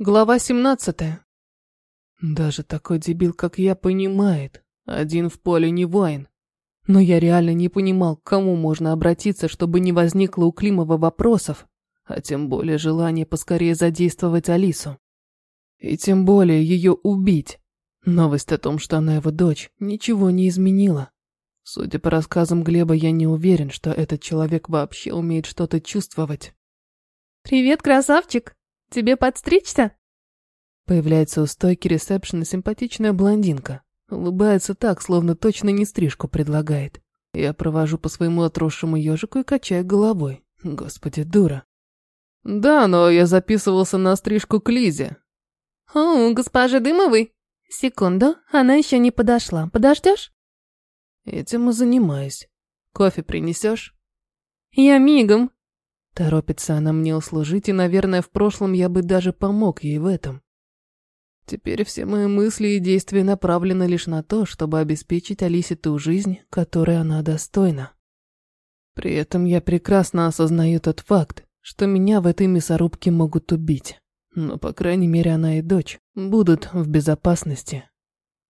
Глава 17. Даже такой дебил, как я, понимает, один в поле не воин. Но я реально не понимал, к кому можно обратиться, чтобы не возникло у Климова вопросов, а тем более желание поскорее задействовать Алису. И тем более ее убить. Новость о том, что она его дочь, ничего не изменила. Судя по рассказам Глеба, я не уверен, что этот человек вообще умеет что-то чувствовать. «Привет, красавчик!» Тебе подстричься?» Появляется у стойки ресепшена симпатичная блондинка. Улыбается так, словно точно не стрижку предлагает. Я провожу по своему отросшему ежику и качаю головой. Господи, дура. Да, но я записывался на стрижку к Лизе. О, госпожа Дымовой. Секунду, она еще не подошла. Подождешь? Этим и занимаюсь. Кофе принесешь? Я мигом. Торопится она мне услужить, и, наверное, в прошлом я бы даже помог ей в этом. Теперь все мои мысли и действия направлены лишь на то, чтобы обеспечить Алисе ту жизнь, которой она достойна. При этом я прекрасно осознаю тот факт, что меня в этой мясорубке могут убить. Но, по крайней мере, она и дочь будут в безопасности.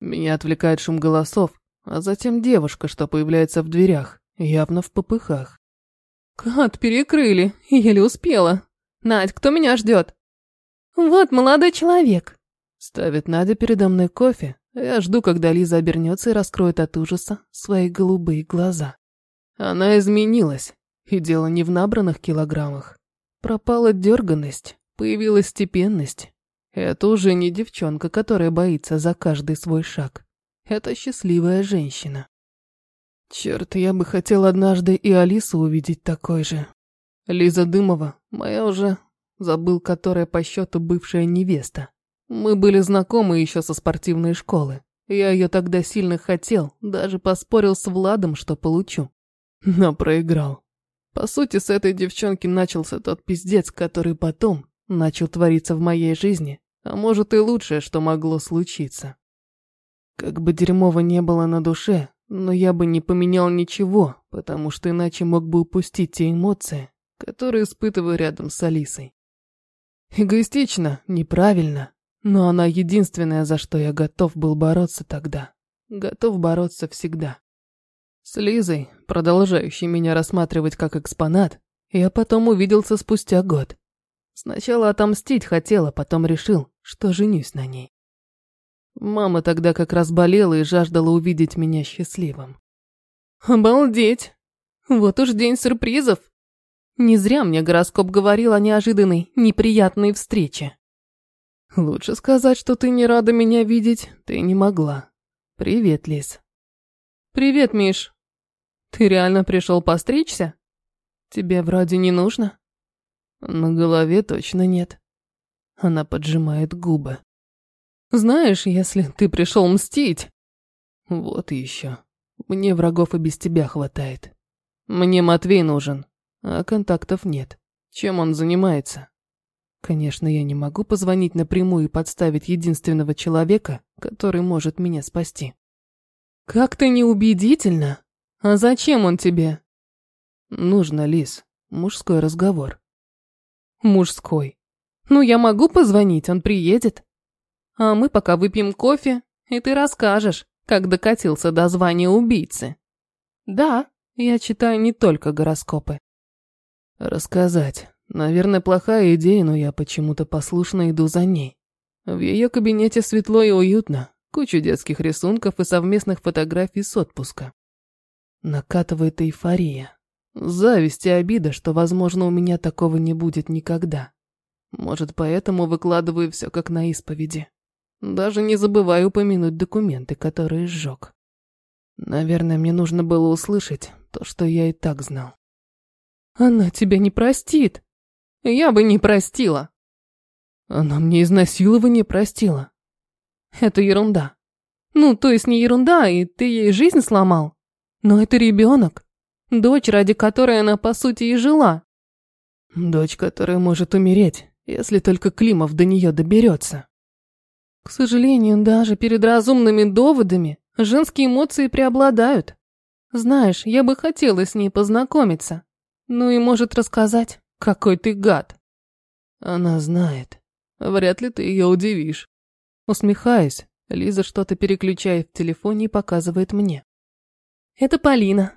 Меня отвлекает шум голосов, а затем девушка, что появляется в дверях, явно в попыхах. Кат перекрыли, еле успела. Надь, кто меня ждет? Вот молодой человек. Ставит Надя передо мной кофе. Я жду, когда Лиза обернется и раскроет от ужаса свои голубые глаза. Она изменилась, и дело не в набранных килограммах. Пропала дерганность, появилась степенность. Это уже не девчонка, которая боится за каждый свой шаг. Это счастливая женщина. Черт, я бы хотел однажды и Алису увидеть такой же. Лиза Дымова, моя уже, забыл, которая по счету бывшая невеста. Мы были знакомы еще со спортивной школы. Я ее тогда сильно хотел, даже поспорил с Владом, что получу. Но проиграл. По сути, с этой девчонки начался тот пиздец, который потом начал твориться в моей жизни, а может и лучшее, что могло случиться. Как бы дерьмово не было на душе, но я бы не поменял ничего, потому что иначе мог бы упустить те эмоции, которые испытываю рядом с Алисой. Эгоистично, неправильно, но она единственная, за что я готов был бороться тогда. Готов бороться всегда. С Лизой, продолжающей меня рассматривать как экспонат, я потом увиделся спустя год. Сначала отомстить хотела, потом решил, что женюсь на ней. Мама тогда как раз болела и жаждала увидеть меня счастливым. Обалдеть! Вот уж день сюрпризов. Не зря мне гороскоп говорил о неожиданной, неприятной встрече. Лучше сказать, что ты не рада меня видеть, ты не могла. Привет, Лиз. Привет, Миш. Ты реально пришел постричься? Тебе вроде не нужно? На голове точно нет. Она поджимает губы. Знаешь, если ты пришел мстить... Вот еще. Мне врагов и без тебя хватает. Мне Матвей нужен, а контактов нет. Чем он занимается? Конечно, я не могу позвонить напрямую и подставить единственного человека, который может меня спасти. Как ты неубедительно. А зачем он тебе? Нужно, Лис. Мужской разговор. Мужской. Ну, я могу позвонить, он приедет. А мы пока выпьем кофе, и ты расскажешь, как докатился до звания убийцы. Да, я читаю не только гороскопы. Рассказать. Наверное, плохая идея, но я почему-то послушно иду за ней. В ее кабинете светло и уютно, куча детских рисунков и совместных фотографий с отпуска. Накатывает эйфория. Зависть и обида, что, возможно, у меня такого не будет никогда. Может, поэтому выкладываю все как на исповеди. Даже не забывай упомянуть документы, которые сжег. Наверное, мне нужно было услышать то, что я и так знал. Она тебя не простит. Я бы не простила. Она мне изнасилование простила. Это ерунда. Ну, то есть не ерунда, и ты ей жизнь сломал. Но это ребенок. Дочь, ради которой она, по сути, и жила. Дочь, которая может умереть, если только Климов до нее доберется. К сожалению, даже перед разумными доводами женские эмоции преобладают. Знаешь, я бы хотела с ней познакомиться. Ну и может рассказать, какой ты гад. Она знает. Вряд ли ты ее удивишь. Усмехаюсь, Лиза что-то переключает в телефоне и показывает мне. Это Полина.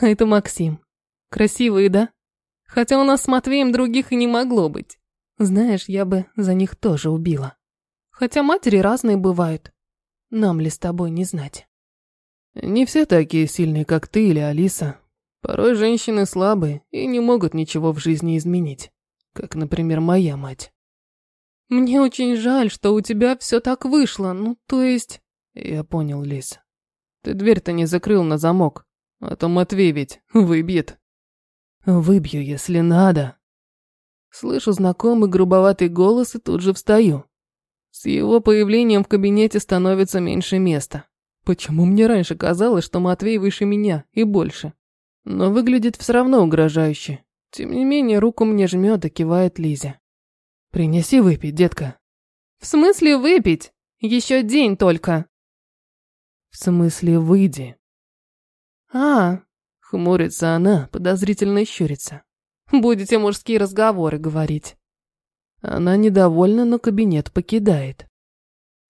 А это Максим. Красивые, да? Хотя у нас с Матвеем других и не могло быть. Знаешь, я бы за них тоже убила. Хотя матери разные бывают. Нам ли с тобой не знать? Не все такие сильные, как ты или Алиса. Порой женщины слабые и не могут ничего в жизни изменить. Как, например, моя мать. Мне очень жаль, что у тебя все так вышло. Ну, то есть... Я понял, Лис. Ты дверь-то не закрыл на замок. А то Матвей ведь выбьет. Выбью, если надо. Слышу знакомый грубоватый голос и тут же встаю. С его появлением в кабинете становится меньше места. Почему мне раньше казалось, что Матвей выше меня и больше? Но выглядит все равно угрожающе. Тем не менее, руку мне жмет и кивает Лизе. «Принеси выпить, детка». «В смысле выпить? Еще день только». «В смысле выйди». «А, Хмурится она, подозрительно щурится. Будете мужские разговоры говорить. Она недовольна, но кабинет покидает.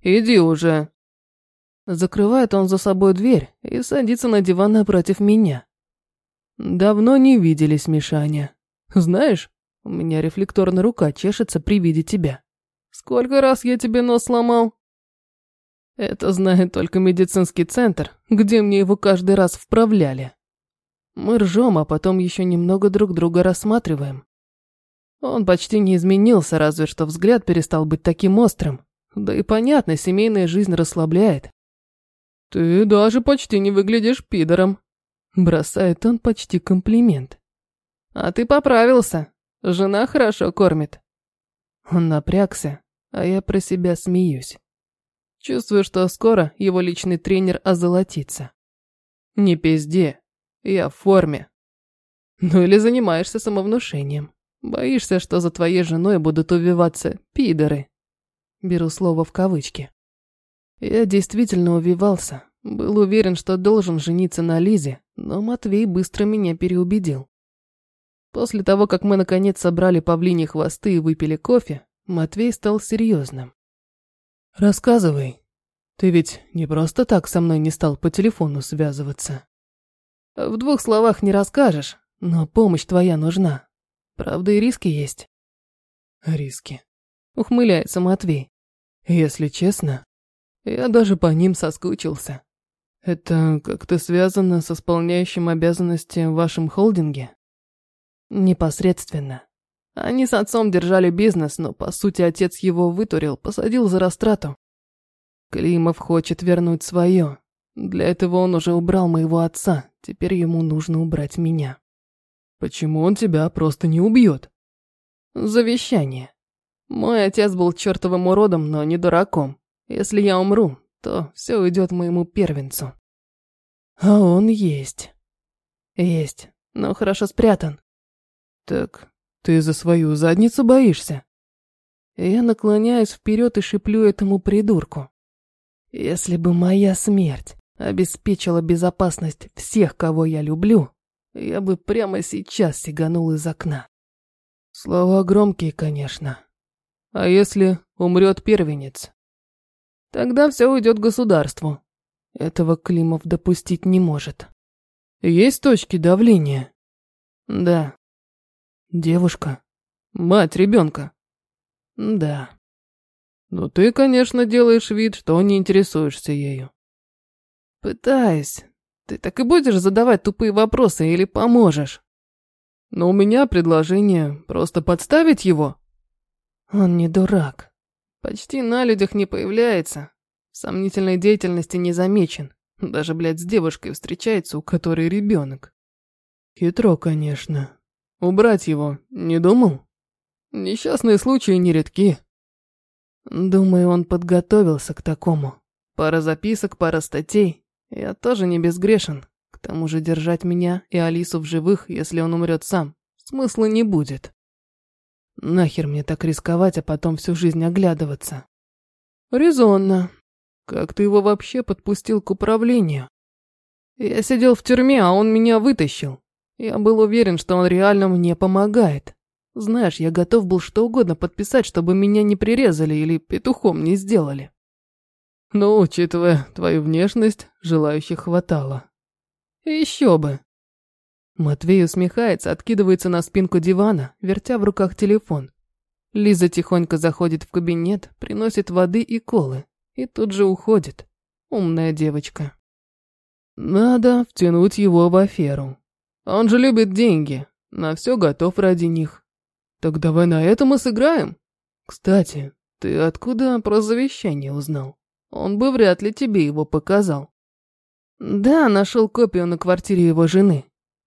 «Иди уже!» Закрывает он за собой дверь и садится на диван напротив меня. Давно не виделись, Мишаня. Знаешь, у меня рефлекторная рука чешется при виде тебя. Сколько раз я тебе нос сломал? Это знает только медицинский центр, где мне его каждый раз вправляли. Мы ржем, а потом еще немного друг друга рассматриваем. Он почти не изменился, разве что взгляд перестал быть таким острым. Да и понятно, семейная жизнь расслабляет. «Ты даже почти не выглядишь пидором», — бросает он почти комплимент. «А ты поправился. Жена хорошо кормит». Он напрягся, а я про себя смеюсь. Чувствую, что скоро его личный тренер озолотится. «Не пизде, я в форме. Ну или занимаешься самовнушением. Боишься, что за твоей женой будут увиваться пидоры. Беру слово в кавычки. Я действительно увивался. Был уверен, что должен жениться на Лизе, но Матвей быстро меня переубедил. После того, как мы наконец собрали павлини хвосты и выпили кофе, Матвей стал серьезным. «Рассказывай. Ты ведь не просто так со мной не стал по телефону связываться?» В двух словах не расскажешь, но помощь твоя нужна. Правда, и риски есть. Риски. Ухмыляется Матвей. Если честно, я даже по ним соскучился. Это как-то связано с исполняющим обязанности в вашем холдинге? Непосредственно. Они с отцом держали бизнес, но по сути отец его вытурил, посадил за растрату. Климов хочет вернуть свое, для этого он уже убрал моего отца, теперь ему нужно убрать меня. Почему он тебя просто не убьет? Завещание. Мой отец был чертовым уродом, но не дураком. Если я умру, то все уйдет моему первенцу. А он есть. Есть, но хорошо спрятан. Так, ты за свою задницу боишься? Я наклоняюсь вперед и шиплю этому придурку. Если бы моя смерть обеспечила безопасность всех, кого я люблю, я бы прямо сейчас сиганул из окна. Слова громкие, конечно. А если умрет первенец? Тогда все уйдет государству. Этого Климов допустить не может. Есть точки давления? Да. Девушка? Мать ребенка? Да. Но ты, конечно, делаешь вид, что не интересуешься ею. Пытаюсь. Ты так и будешь задавать тупые вопросы или поможешь? Но у меня предложение просто подставить его. Он не дурак. Почти на людях не появляется. Сомнительной деятельности не замечен. Даже, блядь, с девушкой встречается, у которой ребенок. Хитро, конечно. Убрать его не думал? Несчастные случаи нередки. Думаю, он подготовился к такому. Пара записок, пара статей. Я тоже не безгрешен. К тому же держать меня и Алису в живых, если он умрет сам, смысла не будет. Нахер мне так рисковать, а потом всю жизнь оглядываться? Резонно. Как ты его вообще подпустил к управлению? Я сидел в тюрьме, а он меня вытащил. Я был уверен, что он реально мне помогает. Знаешь, я готов был что угодно подписать, чтобы меня не прирезали или петухом не сделали. Но, учитывая твою внешность, желающих хватало. Еще бы. Матвей усмехается, откидывается на спинку дивана, вертя в руках телефон. Лиза тихонько заходит в кабинет, приносит воды и колы. И тут же уходит. Умная девочка. Надо втянуть его в аферу. Он же любит деньги, на все готов ради них. Так давай на этом и сыграем. Кстати, ты откуда про завещание узнал? Он бы вряд ли тебе его показал. Да, нашел копию на квартире его жены.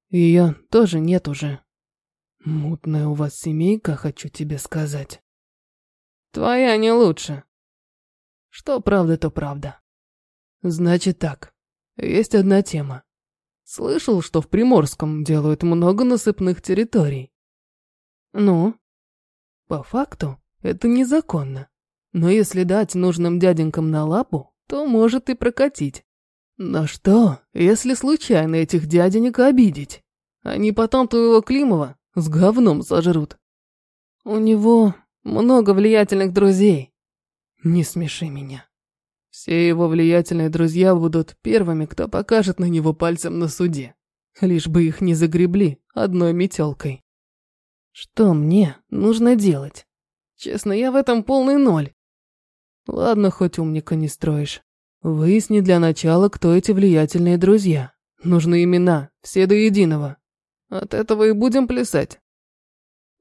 Ее тоже нет уже. Мутная у вас семейка, хочу тебе сказать. Твоя не лучше. Что правда, то правда. Значит так, есть одна тема. Слышал, что в Приморском делают много насыпных территорий. Ну? По факту, это незаконно. Но если дать нужным дяденькам на лапу, то может и прокатить. Но что, если случайно этих дяденек обидеть? Они потом твоего Климова с говном сожрут. У него много влиятельных друзей. Не смеши меня. Все его влиятельные друзья будут первыми, кто покажет на него пальцем на суде. Лишь бы их не загребли одной метелкой. Что мне нужно делать? Честно, я в этом полный ноль. Ладно, хоть умника не строишь. Выясни для начала, кто эти влиятельные друзья. Нужны имена, все до единого. От этого и будем плясать.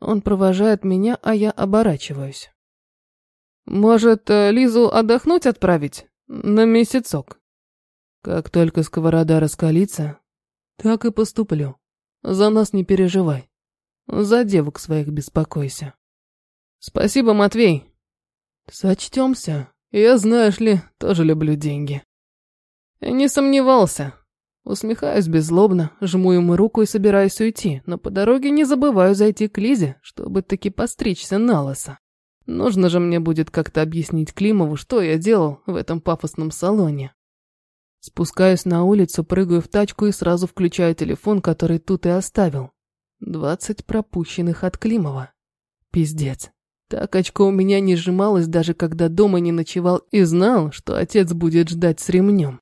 Он провожает меня, а я оборачиваюсь. Может, э, Лизу отдохнуть отправить? На месяцок. Как только сковорода раскалится, так и поступлю. За нас не переживай. За девок своих беспокойся. Спасибо, Матвей. Сочтемся. Я, знаешь ли, тоже люблю деньги. Не сомневался. Усмехаюсь беззлобно, жму ему руку и собираюсь уйти, но по дороге не забываю зайти к Лизе, чтобы таки постричься на лысо. Нужно же мне будет как-то объяснить Климову, что я делал в этом пафосном салоне. Спускаюсь на улицу, прыгаю в тачку и сразу включаю телефон, который тут и оставил. Двадцать пропущенных от Климова. Пиздец. Так очко у меня не сжималось, даже когда дома не ночевал и знал, что отец будет ждать с ремнем.